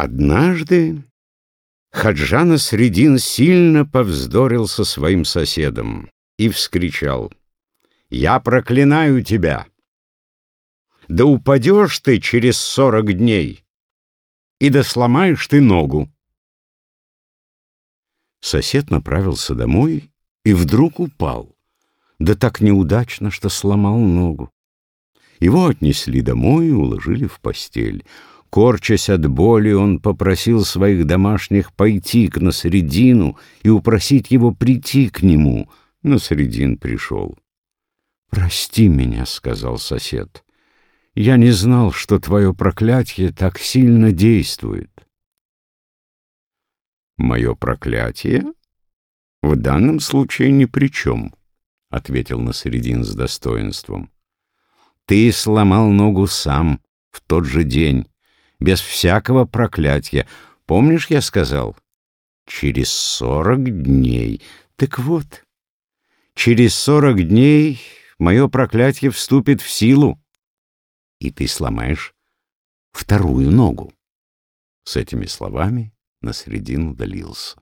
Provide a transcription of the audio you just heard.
Однажды Хаджана Средин сильно повздорил со своим соседом и вскричал «Я проклинаю тебя! Да упадешь ты через сорок дней, и да сломаешь ты ногу!» Сосед направился домой и вдруг упал, да так неудачно, что сломал ногу. Его отнесли домой и уложили в постель. Корчась от боли, он попросил своих домашних пойти к Насредину и упросить его прийти к нему. Насредин пришел. «Прости меня», — сказал сосед. «Я не знал, что твое проклятие так сильно действует». «Мое проклятие в данном случае ни при чем», — ответил Насредин с достоинством. «Ты сломал ногу сам в тот же день» без всякого проклятия. Помнишь, я сказал? Через сорок дней. Так вот, через сорок дней мое проклятие вступит в силу, и ты сломаешь вторую ногу. С этими словами на средину удалился.